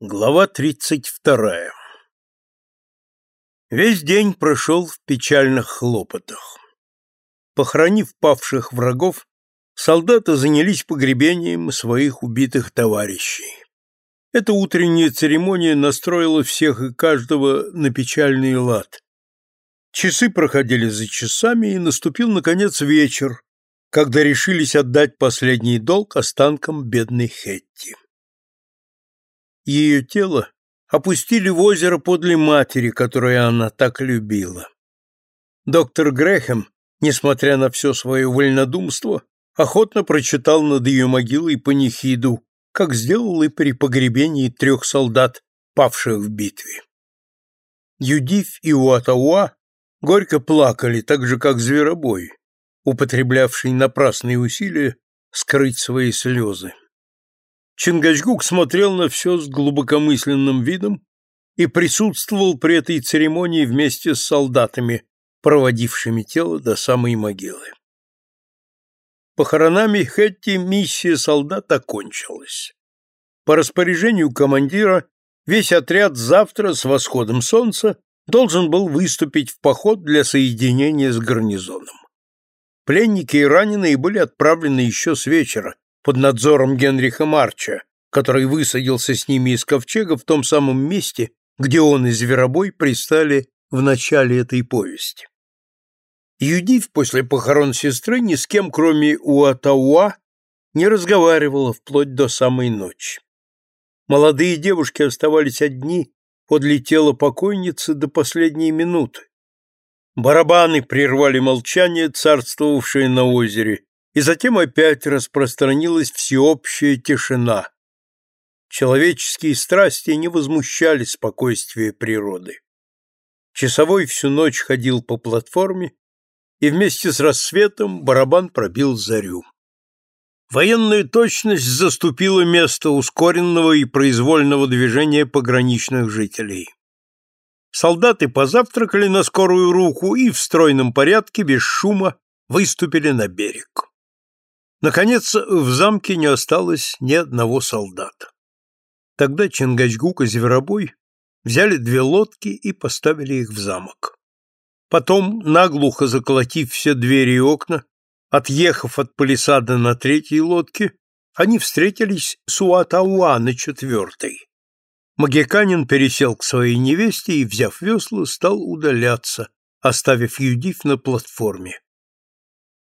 Глава тридцать вторая Весь день прошел в печальных хлопотах. Похоронив павших врагов, солдаты занялись погребением своих убитых товарищей. Эта утренняя церемония настроила всех и каждого на печальный лад. Часы проходили за часами, и наступил, наконец, вечер, когда решились отдать последний долг останкам бедной Хетти. Ее тело опустили в озеро подле матери, которую она так любила. Доктор Грэхэм, несмотря на все свое вольнодумство, охотно прочитал над ее могилой панихиду, как сделал и при погребении трех солдат, павших в битве. Юдив и Уатауа горько плакали, так же, как зверобой, употреблявший напрасные усилия скрыть свои слезы. Чингачгук смотрел на все с глубокомысленным видом и присутствовал при этой церемонии вместе с солдатами, проводившими тело до самой могилы. Похоронами Хетти миссия солдат окончилась. По распоряжению командира весь отряд завтра с восходом солнца должен был выступить в поход для соединения с гарнизоном. Пленники и раненые были отправлены еще с вечера, под надзором Генриха Марча, который высадился с ними из ковчега в том самом месте, где он и Зверобой пристали в начале этой повести. Юдив после похорон сестры ни с кем, кроме Уатауа, не разговаривала вплоть до самой ночи. Молодые девушки оставались одни подле тела покойницы до последней минуты. Барабаны прервали молчание, царствовавшее на озере, и затем опять распространилась всеобщая тишина. Человеческие страсти не возмущали спокойствие природы. Часовой всю ночь ходил по платформе, и вместе с рассветом барабан пробил зарю. Военная точность заступила место ускоренного и произвольного движения пограничных жителей. Солдаты позавтракали на скорую руку и в стройном порядке, без шума, выступили на берег. Наконец, в замке не осталось ни одного солдата. Тогда Чингачгук и Зверобой взяли две лодки и поставили их в замок. Потом, наглухо заколотив все двери и окна, отъехав от палисада на третьей лодке, они встретились с Уатауа на четвертой. Магиканин пересел к своей невесте и, взяв весла, стал удаляться, оставив Юдив на платформе.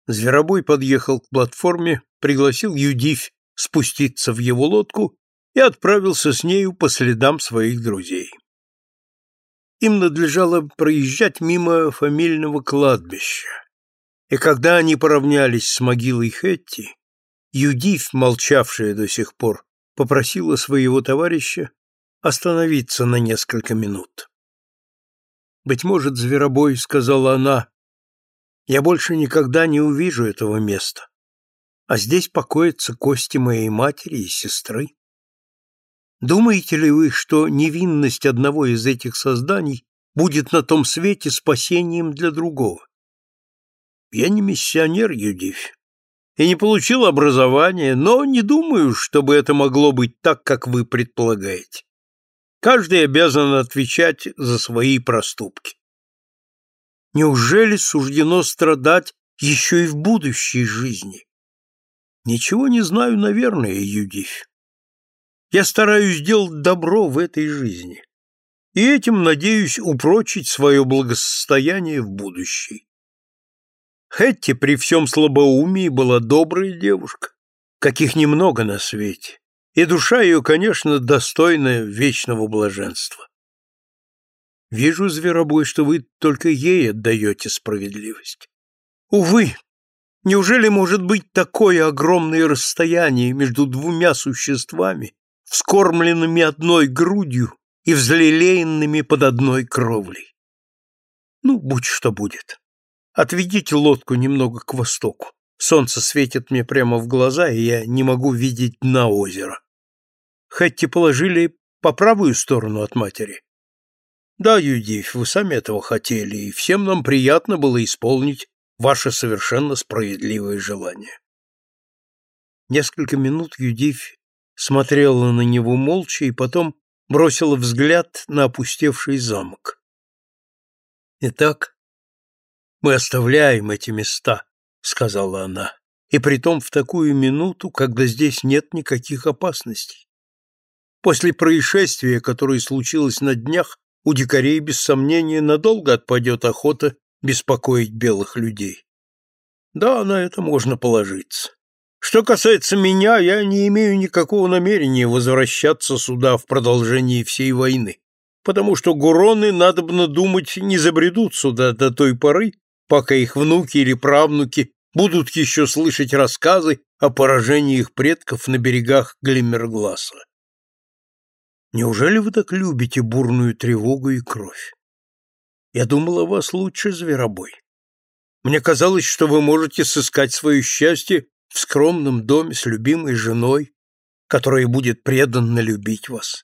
Зверобой подъехал к платформе, пригласил Юдивь спуститься в его лодку и отправился с нею по следам своих друзей. Им надлежало проезжать мимо фамильного кладбища, и когда они поравнялись с могилой Хетти, Юдив, молчавшая до сих пор, попросила своего товарища остановиться на несколько минут. «Быть может, зверобой», — сказала она, я больше никогда не увижу этого места. А здесь покоятся кости моей матери и сестры. Думаете ли вы, что невинность одного из этих созданий будет на том свете спасением для другого? Я не миссионер, Юдивь, и не получил образования, но не думаю, чтобы это могло быть так, как вы предполагаете. Каждый обязан отвечать за свои проступки. Неужели суждено страдать еще и в будущей жизни? Ничего не знаю, наверное, Юдивь. Я стараюсь сделать добро в этой жизни, и этим надеюсь упрочить свое благосостояние в будущей. Хетти при всем слабоумии была добрая девушка, каких немного на свете, и душа ее, конечно, достойна вечного блаженства. Вижу, зверобой, что вы только ей отдаете справедливость. Увы, неужели может быть такое огромное расстояние между двумя существами, вскормленными одной грудью и взлелеянными под одной кровлей? Ну, будь что будет. Отведите лодку немного к востоку. Солнце светит мне прямо в глаза, и я не могу видеть дна озера. Хэтти положили по правую сторону от матери. Да, Юдив, вы сами этого хотели, и всем нам приятно было исполнить ваше совершенно справедливое желание. Несколько минут Юдив смотрела на него молча и потом бросила взгляд на опустевший замок. «Итак, мы оставляем эти места», — сказала она, «и притом в такую минуту, когда здесь нет никаких опасностей. После происшествия, которое случилось на днях, у дикарей, без сомнения, надолго отпадет охота беспокоить белых людей. Да, на это можно положиться. Что касается меня, я не имею никакого намерения возвращаться сюда в продолжении всей войны, потому что гуроны, надобно думать, не забредут сюда до той поры, пока их внуки или правнуки будут еще слышать рассказы о поражении их предков на берегах Глиммергласа. Неужели вы так любите бурную тревогу и кровь? Я думал о вас лучше, зверобой. Мне казалось, что вы можете сыскать свое счастье в скромном доме с любимой женой, которая будет преданно любить вас.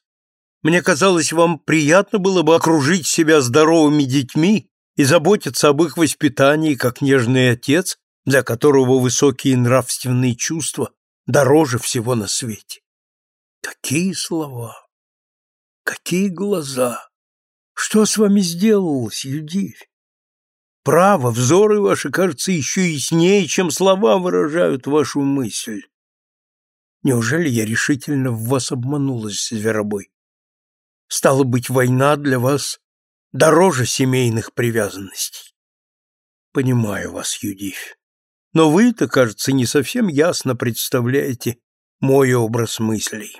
Мне казалось, вам приятно было бы окружить себя здоровыми детьми и заботиться об их воспитании, как нежный отец, для которого высокие нравственные чувства дороже всего на свете. Какие слова! Какие глаза! Что с вами сделалось, Юдивь? Право, взоры ваши, кажется, еще яснее, чем слова выражают вашу мысль. Неужели я решительно в вас обманулась, зверобой? Стало быть, война для вас дороже семейных привязанностей. Понимаю вас, Юдивь. Но вы-то, кажется, не совсем ясно представляете мой образ мыслей.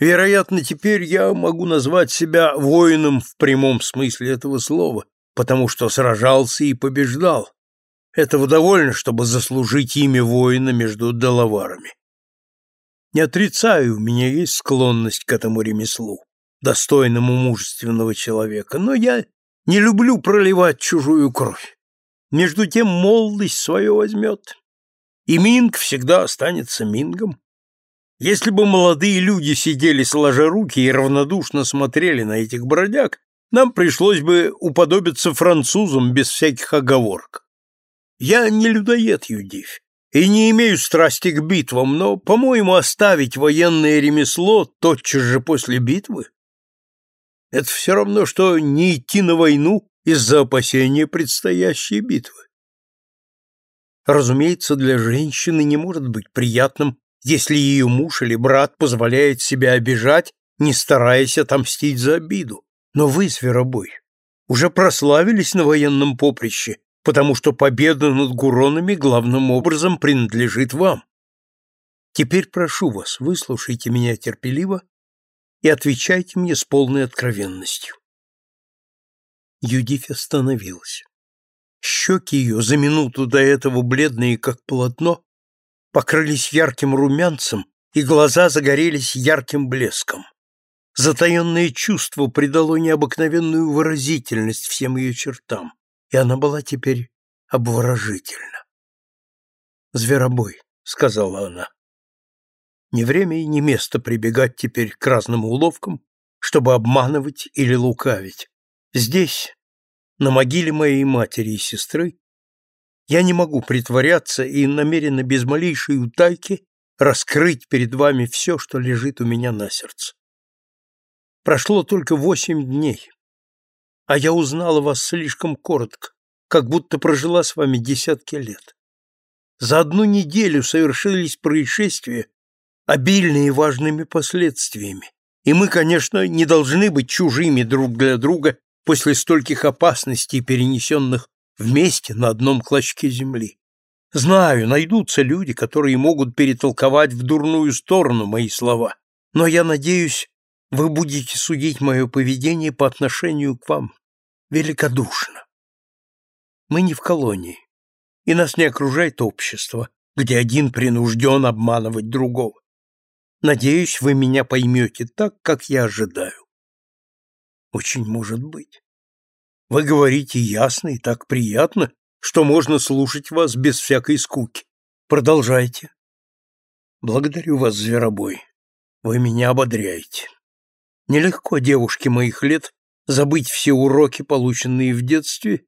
Вероятно, теперь я могу назвать себя воином в прямом смысле этого слова, потому что сражался и побеждал. Этого довольно, чтобы заслужить имя воина между доловарами. Не отрицаю, у меня есть склонность к этому ремеслу, достойному мужественного человека, но я не люблю проливать чужую кровь. Между тем молодость свое возьмет, и Минг всегда останется Мингом. Если бы молодые люди сидели сложа руки и равнодушно смотрели на этих бродяг, нам пришлось бы уподобиться французам без всяких оговорок. Я не людоед, Юдивь, и не имею страсти к битвам, но, по-моему, оставить военное ремесло тотчас же после битвы — это все равно, что не идти на войну из-за опасения предстоящей битвы. Разумеется, для женщины не может быть приятным если ее муж или брат позволяет себя обижать, не стараясь отомстить за обиду. Но вы, Зверобой, уже прославились на военном поприще, потому что победа над Гуронами главным образом принадлежит вам. Теперь прошу вас, выслушайте меня терпеливо и отвечайте мне с полной откровенностью. Юдифь остановилась. Щеки ее, за минуту до этого бледные, как полотно, покрылись ярким румянцем, и глаза загорелись ярким блеском. Затаенное чувство придало необыкновенную выразительность всем ее чертам, и она была теперь обворожительна. «Зверобой», — сказала она, — «не время и не место прибегать теперь к разным уловкам, чтобы обманывать или лукавить. Здесь, на могиле моей матери и сестры, я не могу притворяться и намерена без малейшей утайки раскрыть перед вами все, что лежит у меня на сердце. Прошло только восемь дней, а я узнала вас слишком коротко, как будто прожила с вами десятки лет. За одну неделю совершились происшествия, обильные важными последствиями, и мы, конечно, не должны быть чужими друг для друга после стольких опасностей, перенесенных вместе на одном клочке земли. Знаю, найдутся люди, которые могут перетолковать в дурную сторону мои слова, но я надеюсь, вы будете судить мое поведение по отношению к вам великодушно. Мы не в колонии, и нас не окружает общество, где один принужден обманывать другого. Надеюсь, вы меня поймете так, как я ожидаю. Очень может быть. Вы говорите ясно и так приятно, что можно слушать вас без всякой скуки. Продолжайте. Благодарю вас, Зверобой. Вы меня ободряете. Нелегко девушке моих лет забыть все уроки, полученные в детстве,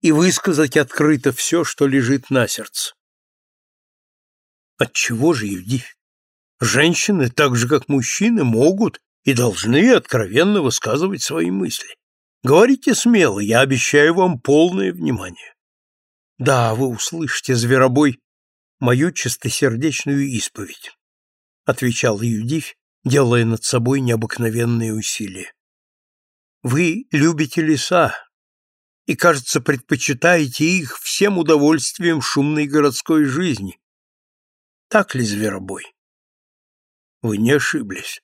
и высказать открыто все, что лежит на сердце. Отчего же, Юдивь? Женщины, так же как мужчины, могут и должны откровенно высказывать свои мысли. Говорите смело, я обещаю вам полное внимание. Да, вы услышите, зверобой, мою чистосердечную исповедь, отвечал Юдивь, делая над собой необыкновенные усилия. Вы любите леса и, кажется, предпочитаете их всем удовольствием шумной городской жизни. Так ли, зверобой? Вы не ошиблись.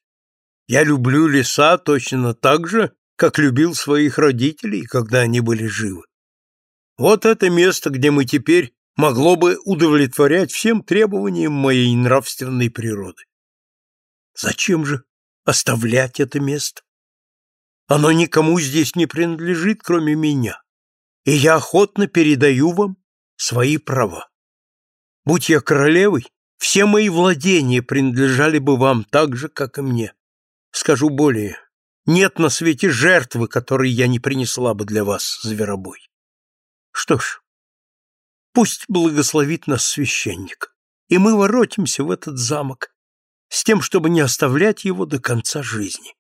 Я люблю леса точно так же, как любил своих родителей, когда они были живы. Вот это место, где мы теперь могло бы удовлетворять всем требованиям моей нравственной природы. Зачем же оставлять это место? Оно никому здесь не принадлежит, кроме меня, и я охотно передаю вам свои права. Будь я королевой, все мои владения принадлежали бы вам так же, как и мне. Скажу более, нет на свете жертвы, которой я не принесла бы для вас, зверобой. Что ж, пусть благословит нас священник, и мы воротимся в этот замок с тем, чтобы не оставлять его до конца жизни.